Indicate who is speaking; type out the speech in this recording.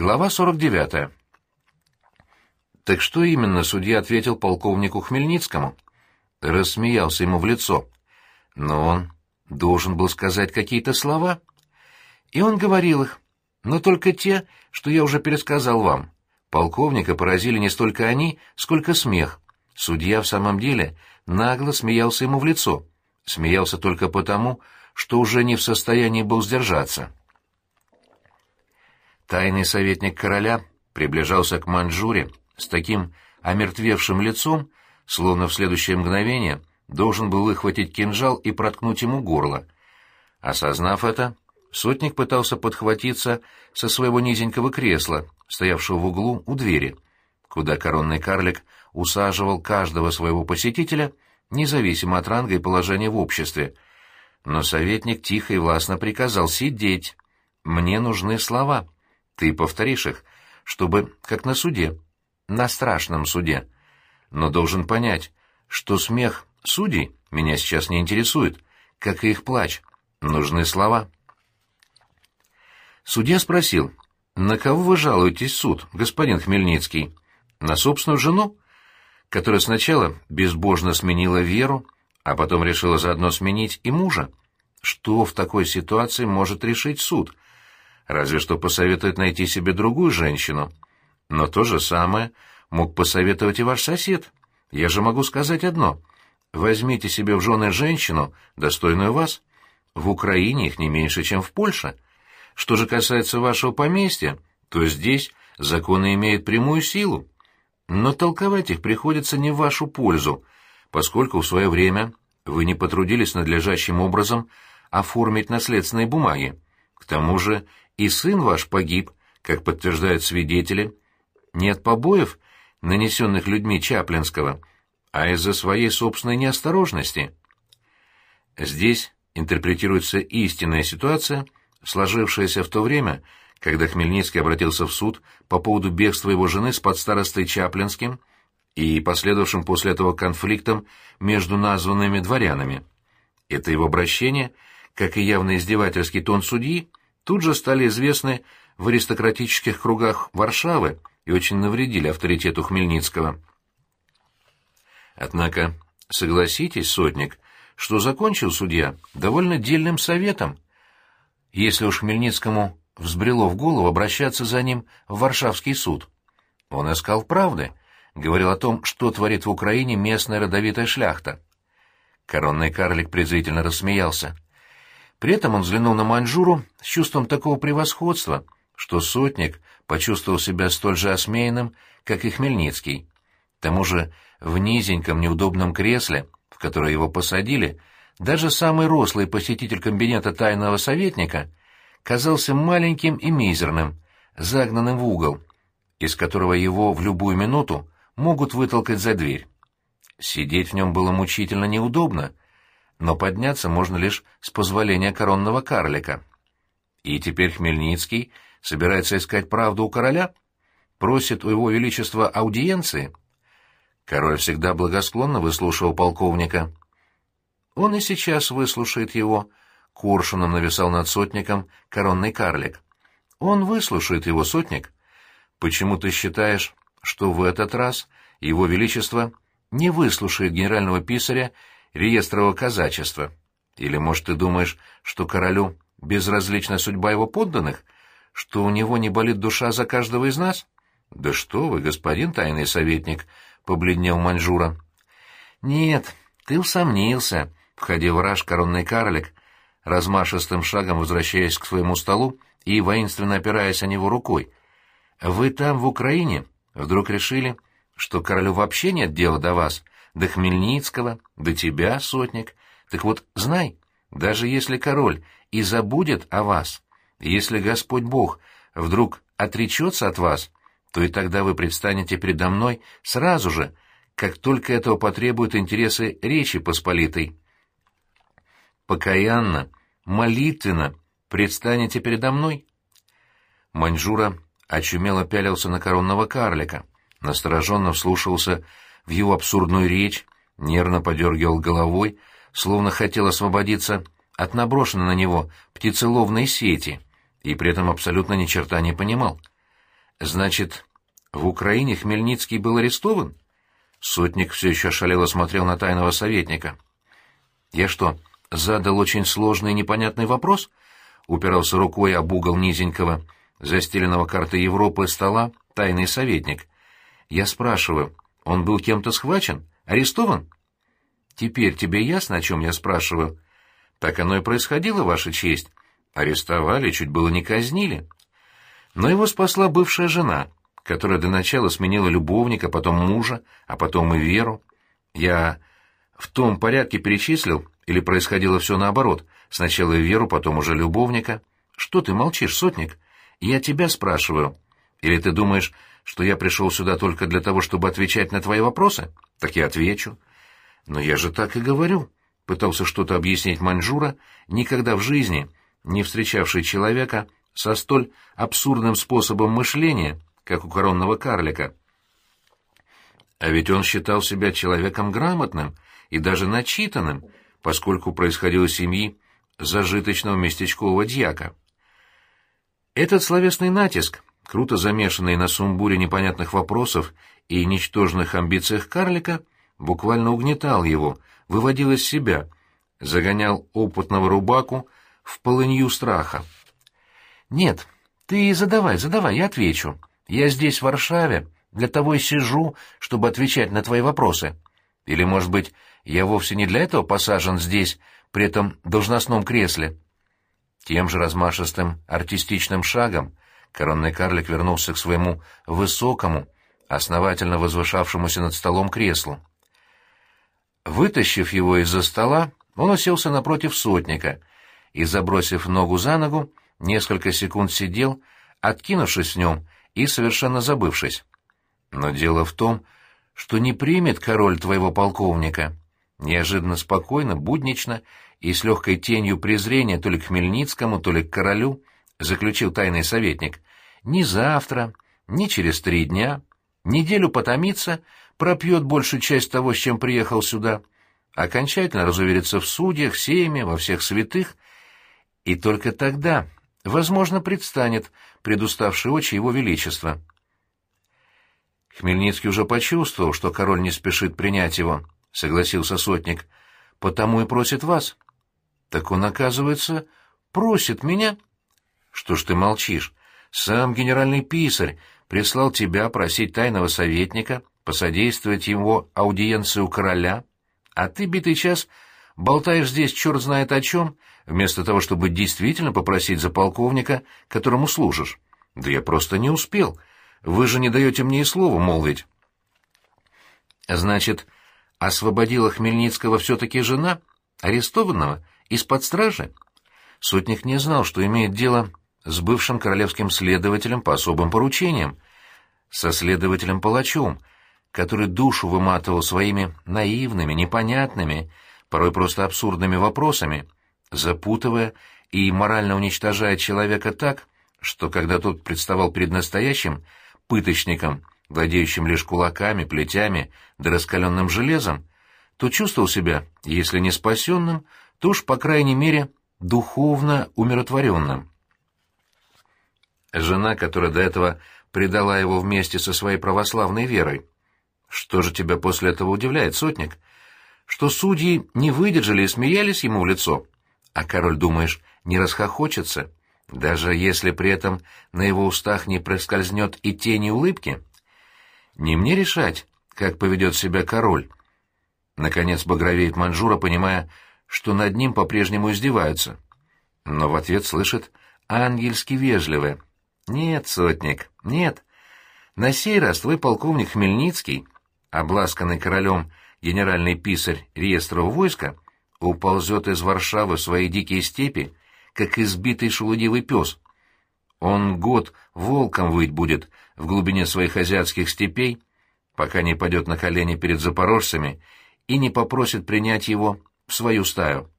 Speaker 1: Глава 49. Так что именно судья ответил полковнику Хмельницкому? Рассмеялся ему в лицо. Но он должен был сказать какие-то слова. И он говорил их, но только те, что я уже пересказал вам. Полковника поразили не столько они, сколько смех. Судья в самом деле нагло смеялся ему в лицо. Смеялся только потому, что уже не в состоянии был сдержаться. Тайный советник короля приближался к Маньчжуре с таким омертвевшим лицом, словно в следующее мгновение должен был выхватить кинжал и проткнуть ему горло. Осознав это, сотник пытался подхватиться со своего низенького кресла, стоявшего в углу у двери, куда коронный карлик усаживал каждого своего посетителя, независимо от ранга и положения в обществе. Но советник тихо и властно приказал сидеть. «Мне нужны слова». Ты повторишь их, чтобы, как на суде, на страшном суде. Но должен понять, что смех судей меня сейчас не интересует, как и их плач. Нужны слова. Судья спросил, на кого вы жалуетесь суд, господин Хмельницкий? На собственную жену, которая сначала безбожно сменила веру, а потом решила заодно сменить и мужа? Что в такой ситуации может решить суд — разве что посоветует найти себе другую женщину. Но то же самое мог посоветовать и ваш сосед. Я же могу сказать одно. Возьмите себе в жены женщину, достойную вас. В Украине их не меньше, чем в Польше. Что же касается вашего поместья, то здесь законы имеют прямую силу. Но толковать их приходится не в вашу пользу, поскольку в свое время вы не потрудились надлежащим образом оформить наследственные бумаги. К тому же и сын ваш погиб, как подтверждают свидетели, не от побоев, нанесенных людьми Чаплинского, а из-за своей собственной неосторожности. Здесь интерпретируется истинная ситуация, сложившаяся в то время, когда Хмельницкий обратился в суд по поводу бегства его жены с подстаростой Чаплинским и последовавшим после этого конфликтом между названными дворянами. Это его обращение, как и явно издевательский тон судьи, тут же стали известны в аристократических кругах Варшавы и очень навредили авторитету Хмельницкого. Однако, согласитесь, сотник, что закончил судья довольно дельным советом. Если уж Хмельницкому взбрело в голову обращаться за ним в Варшавский суд. Он искал правды, говорил о том, что творит в Украине местная родовитая шляхта. Коронный карлик презрительно рассмеялся. При этом он взглянул на Маньчжуру с чувством такого превосходства, что сотник почувствовал себя столь же осмеянным, как и Хмельницкий. К тому же в низеньком неудобном кресле, в которое его посадили, даже самый рослый посетитель кабинета тайного советника казался маленьким и мизерным, загнанным в угол, из которого его в любую минуту могут вытолкать за дверь. Сидеть в нем было мучительно неудобно — но подняться можно лишь с позволения коронного карлика. И теперь Хмельницкий собирается искать правду у короля? Просит у его величества аудиенции? Король всегда благосклонно выслушивал полковника. Он и сейчас выслушает его. Коршуном нависал над сотником коронный карлик. Он выслушает его, сотник. Почему ты считаешь, что в этот раз его величество не выслушает генерального писаря реестрового казачества? Или, может, ты думаешь, что королю безразлична судьба его подданных, что у него не болит душа за каждого из нас? Да что вы, господин тайный советник, — побледнел Маньчжура. Нет, ты усомнился, — входил раж коронный карлик, размашистым шагом возвращаясь к своему столу и воинственно опираясь о него рукой. Вы там, в Украине, вдруг решили, что королю вообще нет дела до вас, до Хмельницкого, до тебя, сотник. Так вот, знай, даже если король и забудет о вас, если Господь Бог вдруг отречется от вас, то и тогда вы предстанете передо мной сразу же, как только этого потребуют интересы Речи Посполитой. Покаянно, молитвенно предстанете передо мной. Маньчжура очумело пялился на коронного карлика, настороженно вслушался в его абсурдную речь, нервно подергивал головой, словно хотел освободиться от наброшенной на него птицеловной сети, и при этом абсолютно ни черта не понимал. Значит, в Украине Хмельницкий был арестован? Сотник все еще ошалело смотрел на тайного советника. Я что, задал очень сложный и непонятный вопрос? Упирался рукой об угол низенького, застеленного картой Европы стола, тайный советник. Я спрашиваю, он был кем-то схвачен? Арестован? Теперь тебе ясно, о чем я спрашиваю? Так оно и происходило, Ваша честь. Арестовали, чуть было не казнили. Но его спасла бывшая жена, которая до начала сменила любовника, потом мужа, а потом и Веру. Я в том порядке перечислил, или происходило все наоборот, сначала Веру, потом уже любовника? Что ты молчишь, сотник? Я тебя спрашиваю. Или ты думаешь, что я пришел сюда только для того, чтобы отвечать на твои вопросы? Так я отвечу. Но я же так и говорю. Пытался что-то объяснить Маньчжура, никогда в жизни не встречавший человека со столь абсурдным способом мышления, как у коронного карлика. А ведь он считал себя человеком грамотным и даже начитанным, поскольку происходил из семьи зажиточного местечкового дьяка. Этот словесный натиск, круто замешанный на сумбуре непонятных вопросов и ничтожных амбициях карлика, буквально угнетал его, выводил из себя, загонял опытного рубаку в полынью страха. «Нет, ты задавай, задавай, я отвечу. Я здесь, в Варшаве, для того и сижу, чтобы отвечать на твои вопросы. Или, может быть, я вовсе не для этого посажен здесь, при этом должностном кресле?» Тем же размашистым артистичным шагом коронный карлик вернулся к своему высокому, основательно возвышавшемуся над столом креслу. Вытащив его из-за стола, он уселся напротив сотника и, забросив ногу за ногу, несколько секунд сидел, откинувшись в нем и совершенно забывшись. Но дело в том, что не примет король твоего полковника. Неожиданно спокойно, буднично и с легкой тенью презрения то ли к Хмельницкому, то ли к королю, заключил тайный советник. Ни завтра, ни через три дня, неделю потомится, пропьет большую часть того, с чем приехал сюда, окончательно разуверится в судьях, семье, во всех святых, и только тогда, возможно, предстанет предуставший очи его величества. Хмельницкий уже почувствовал, что король не спешит принять его, — согласился сотник, — потому и просит вас. Так он, оказывается, просит меня. Что ж ты молчишь? Сам генеральный писарь прислал тебя просить тайного советника посодействовать его аудиенции у короля, а ты битый час болтаешь здесь черт знает о чем, вместо того, чтобы действительно попросить за полковника, которому служишь. Да я просто не успел. Вы же не даете мне и слова молвить. Значит, освободила Хмельницкого все-таки жена, арестованного, из-под стражи? Сотник не знал, что имеет дело с бывшим королевским следователем по особым поручениям, со следователем-палачом, который душу выматывал своими наивными, непонятными, порой просто абсурдными вопросами, запутывая и морально уничтожая человека так, что когда тот представал перед настоящим пыточником, владеющим лишь кулаками, плетями да раскаленным железом, то чувствовал себя, если не спасенным, то уж, по крайней мере, духовно умиротворенным. Жена, которая до этого предала его вместе со своей православной верой. Что же тебя после этого удивляет, сотник? Что судьи не выдержали и смеялись ему в лицо? А король, думаешь, не расхохочется, даже если при этом на его устах не проскользнет и тени улыбки? Не мне решать, как поведет себя король. Наконец багровеет Манжура, понимая, что над ним по-прежнему издеваются. Но в ответ слышит ангельски вежливое. «Нет, сотник, нет. На сей раз твой полковник Хмельницкий, обласканный королем генеральный писарь реестрового войска, уползет из Варшавы в свои дикие степи, как избитый шелудивый пес. Он год волком выть будет в глубине своих азиатских степей, пока не пойдет на колени перед запорожцами и не попросит принять его в свою стаю.